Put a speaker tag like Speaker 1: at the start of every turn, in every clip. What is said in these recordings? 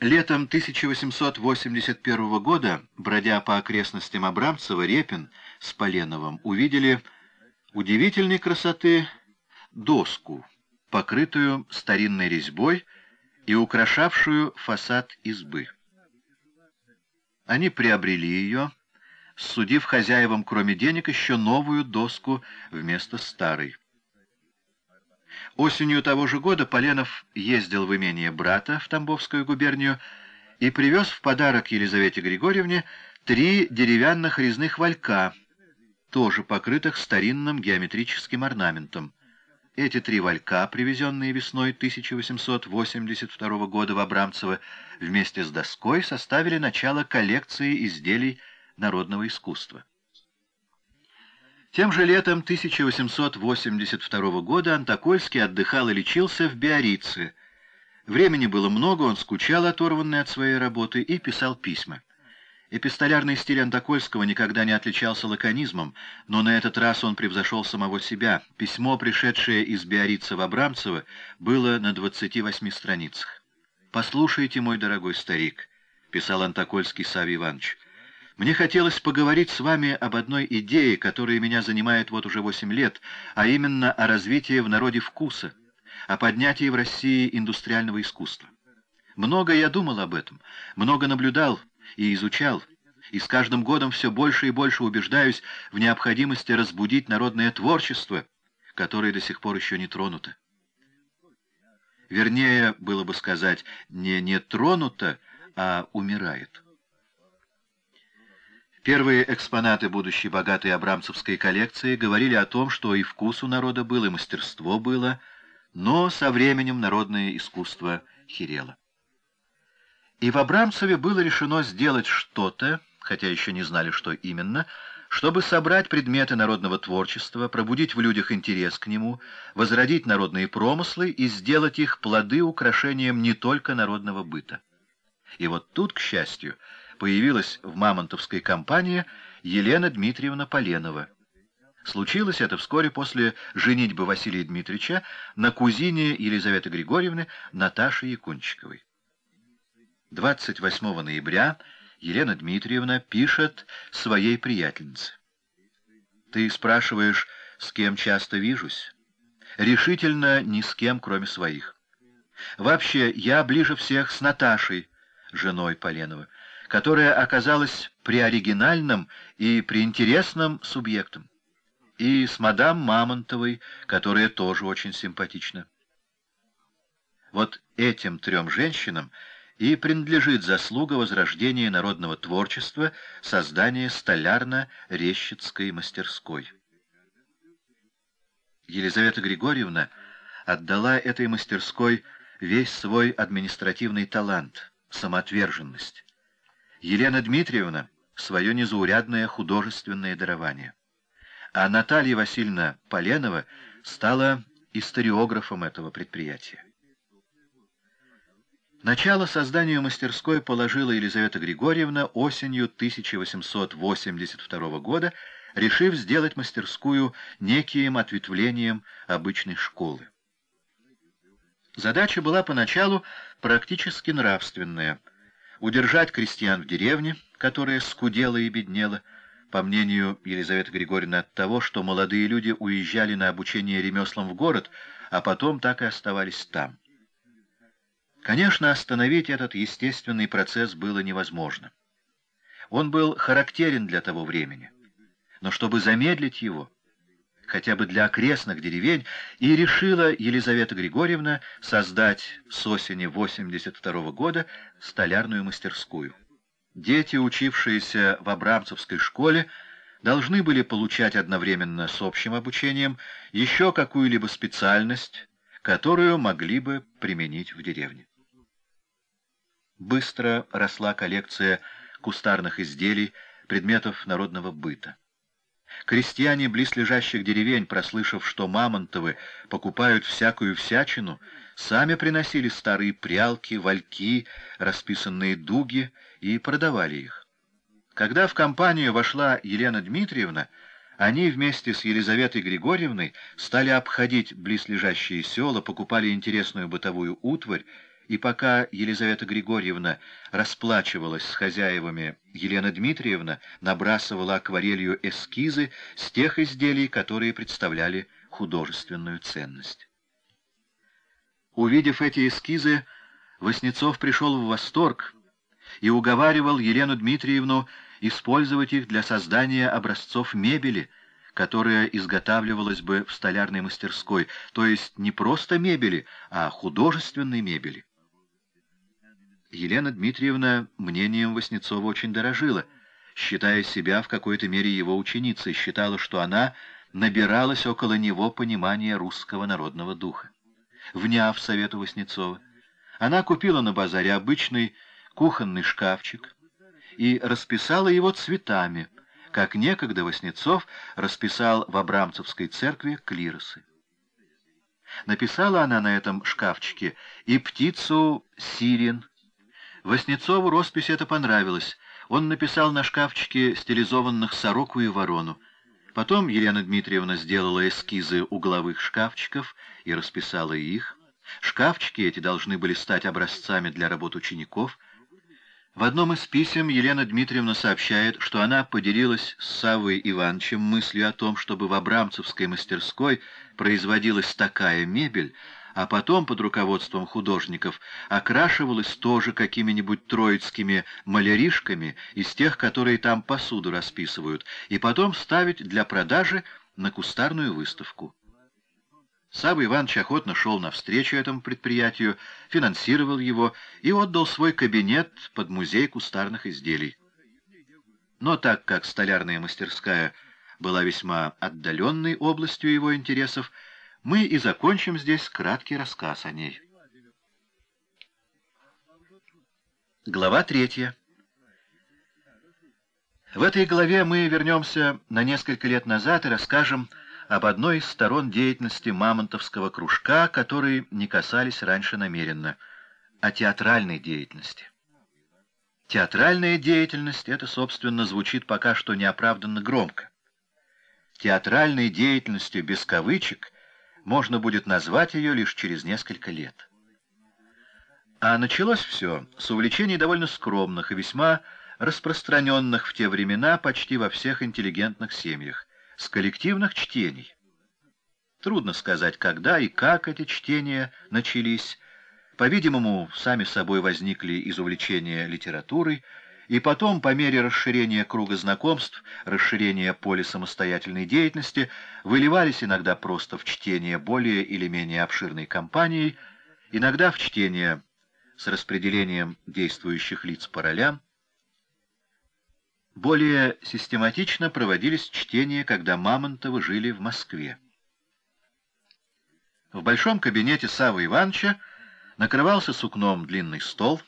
Speaker 1: Летом 1881 года, бродя по окрестностям Абрамцева, Репин с Поленовым увидели удивительной красоты доску, покрытую старинной резьбой и украшавшую фасад избы. Они приобрели ее, судив хозяевам, кроме денег, еще новую доску вместо старой. Осенью того же года Поленов ездил в имение брата в Тамбовскую губернию и привез в подарок Елизавете Григорьевне три деревянных резных валька, тоже покрытых старинным геометрическим орнаментом. Эти три валька, привезенные весной 1882 года в Абрамцево, вместе с доской составили начало коллекции изделий народного искусства. Тем же летом 1882 года Антокольский отдыхал и лечился в Биорице. Времени было много, он скучал, оторванный от своей работы, и писал письма. Эпистолярный стиль Антокольского никогда не отличался лаконизмом, но на этот раз он превзошел самого себя. Письмо, пришедшее из Биорица в Абрамцево, было на 28 страницах. «Послушайте, мой дорогой старик», — писал Антокольский Савий Иванович, мне хотелось поговорить с вами об одной идее, которая меня занимает вот уже восемь лет, а именно о развитии в народе вкуса, о поднятии в России индустриального искусства. Много я думал об этом, много наблюдал и изучал, и с каждым годом все больше и больше убеждаюсь в необходимости разбудить народное творчество, которое до сих пор еще не тронуто. Вернее, было бы сказать, не не тронуто, а умирает. Первые экспонаты будущей богатой абрамцевской коллекции говорили о том, что и вкус у народа был, и мастерство было, но со временем народное искусство херело. И в Абрамцеве было решено сделать что-то, хотя еще не знали, что именно, чтобы собрать предметы народного творчества, пробудить в людях интерес к нему, возродить народные промыслы и сделать их плоды украшением не только народного быта. И вот тут, к счастью, появилась в мамонтовской компании Елена Дмитриевна Поленова. Случилось это вскоре после женитьбы Василия Дмитриевича на кузине Елизаветы Григорьевны Наташи Якунчиковой. 28 ноября Елена Дмитриевна пишет своей приятельнице. «Ты спрашиваешь, с кем часто вижусь? Решительно ни с кем, кроме своих. Вообще, я ближе всех с Наташей, женой Поленова которая оказалась приоригинальным и приинтересным субъектом, и с мадам Мамонтовой, которая тоже очень симпатична. Вот этим трем женщинам и принадлежит заслуга возрождения народного творчества, создания столярно-резчицкой мастерской. Елизавета Григорьевна отдала этой мастерской весь свой административный талант, самоотверженность. Елена Дмитриевна — свое незаурядное художественное дарование. А Наталья Васильевна Поленова стала историографом этого предприятия. Начало созданию мастерской положила Елизавета Григорьевна осенью 1882 года, решив сделать мастерскую неким ответвлением обычной школы. Задача была поначалу практически нравственная — удержать крестьян в деревне, которая скудела и беднела, по мнению Елизаветы Григорьевны, от того, что молодые люди уезжали на обучение ремеслам в город, а потом так и оставались там. Конечно, остановить этот естественный процесс было невозможно. Он был характерен для того времени. Но чтобы замедлить его, хотя бы для окрестных деревень, и решила Елизавета Григорьевна создать с осени 82 года столярную мастерскую. Дети, учившиеся в Абрамцевской школе, должны были получать одновременно с общим обучением еще какую-либо специальность, которую могли бы применить в деревне. Быстро росла коллекция кустарных изделий, предметов народного быта. Крестьяне близлежащих деревень, прослышав, что Мамонтовы покупают всякую всячину, сами приносили старые прялки, вальки, расписанные дуги и продавали их. Когда в компанию вошла Елена Дмитриевна, они вместе с Елизаветой Григорьевной стали обходить близлежащие села, покупали интересную бытовую утварь И пока Елизавета Григорьевна расплачивалась с хозяевами, Елена Дмитриевна набрасывала акварелью эскизы с тех изделий, которые представляли художественную ценность. Увидев эти эскизы, Васнецов пришел в восторг и уговаривал Елену Дмитриевну использовать их для создания образцов мебели, которая изготавливалась бы в столярной мастерской, то есть не просто мебели, а художественной мебели. Елена Дмитриевна мнением Васнецова очень дорожила, считая себя в какой-то мере его ученицей, считала, что она набиралась около него понимания русского народного духа. Вняв совету Васнецова, она купила на базаре обычный кухонный шкафчик и расписала его цветами, как некогда Васнецов расписал в Абрамцевской церкви клиросы. Написала она на этом шкафчике и птицу сирен. Васнецову роспись эта понравилась. Он написал на шкафчике стилизованных сороку и ворону. Потом Елена Дмитриевна сделала эскизы угловых шкафчиков и расписала их. Шкафчики эти должны были стать образцами для работ учеников. В одном из писем Елена Дмитриевна сообщает, что она поделилась с Савой Ивановичем мыслью о том, чтобы в Абрамцевской мастерской производилась такая мебель, а потом под руководством художников окрашивалась тоже какими-нибудь троицкими маляришками из тех, которые там посуду расписывают, и потом ставить для продажи на кустарную выставку. Савва Иванович охотно шел навстречу этому предприятию, финансировал его и отдал свой кабинет под музей кустарных изделий. Но так как столярная мастерская была весьма отдаленной областью его интересов, мы и закончим здесь краткий рассказ о ней. Глава третья. В этой главе мы вернемся на несколько лет назад и расскажем об одной из сторон деятельности мамонтовского кружка, которые не касались раньше намеренно, о театральной деятельности. Театральная деятельность — это, собственно, звучит пока что неоправданно громко. Театральной деятельностью без кавычек можно будет назвать ее лишь через несколько лет. А началось все с увлечений довольно скромных и весьма распространенных в те времена почти во всех интеллигентных семьях с коллективных чтений. Трудно сказать, когда и как эти чтения начались. По-видимому, сами собой возникли из увлечения литературой, и потом, по мере расширения круга знакомств, расширения поля самостоятельной деятельности, выливались иногда просто в чтение более или менее обширной кампанией, иногда в чтение с распределением действующих лиц по ролям, более систематично проводились чтения, когда Мамонтовы жили в Москве. В большом кабинете Савы Ивановича накрывался сукном длинный стол,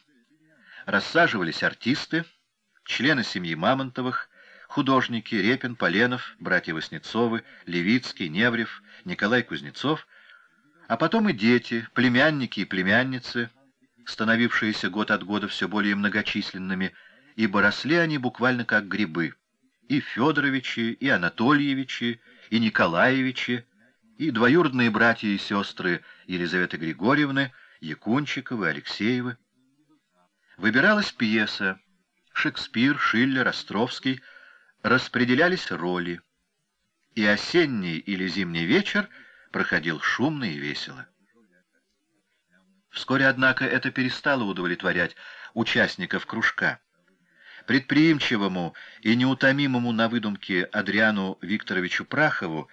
Speaker 1: рассаживались артисты, члены семьи Мамонтовых, художники Репин, Поленов, братья Васнецовы, Левицкий, Неврев, Николай Кузнецов, а потом и дети, племянники и племянницы, становившиеся год от года все более многочисленными, ибо росли они буквально как грибы. И Федоровичи, и Анатольевичи, и Николаевичи, и двоюродные братья и сестры Елизаветы Григорьевны, Якунчиковы, Алексеевы. Выбиралась пьеса. Шекспир, Шиллер, Островский. Распределялись роли. И осенний или зимний вечер проходил шумно и весело. Вскоре, однако, это перестало удовлетворять участников кружка. Предприимчивому и неутомимому на выдумке Адриану Викторовичу Прахову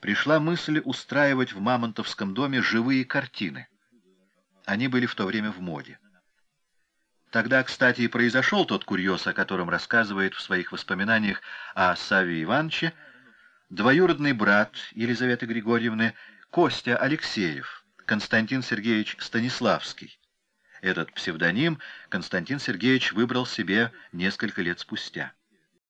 Speaker 1: пришла мысль устраивать в Мамонтовском доме живые картины. Они были в то время в моде. Тогда, кстати, и произошел тот курьез, о котором рассказывает в своих воспоминаниях о Саве Ивановиче двоюродный брат Елизаветы Григорьевны Костя Алексеев, Константин Сергеевич Станиславский. Этот псевдоним Константин Сергеевич выбрал себе несколько лет спустя.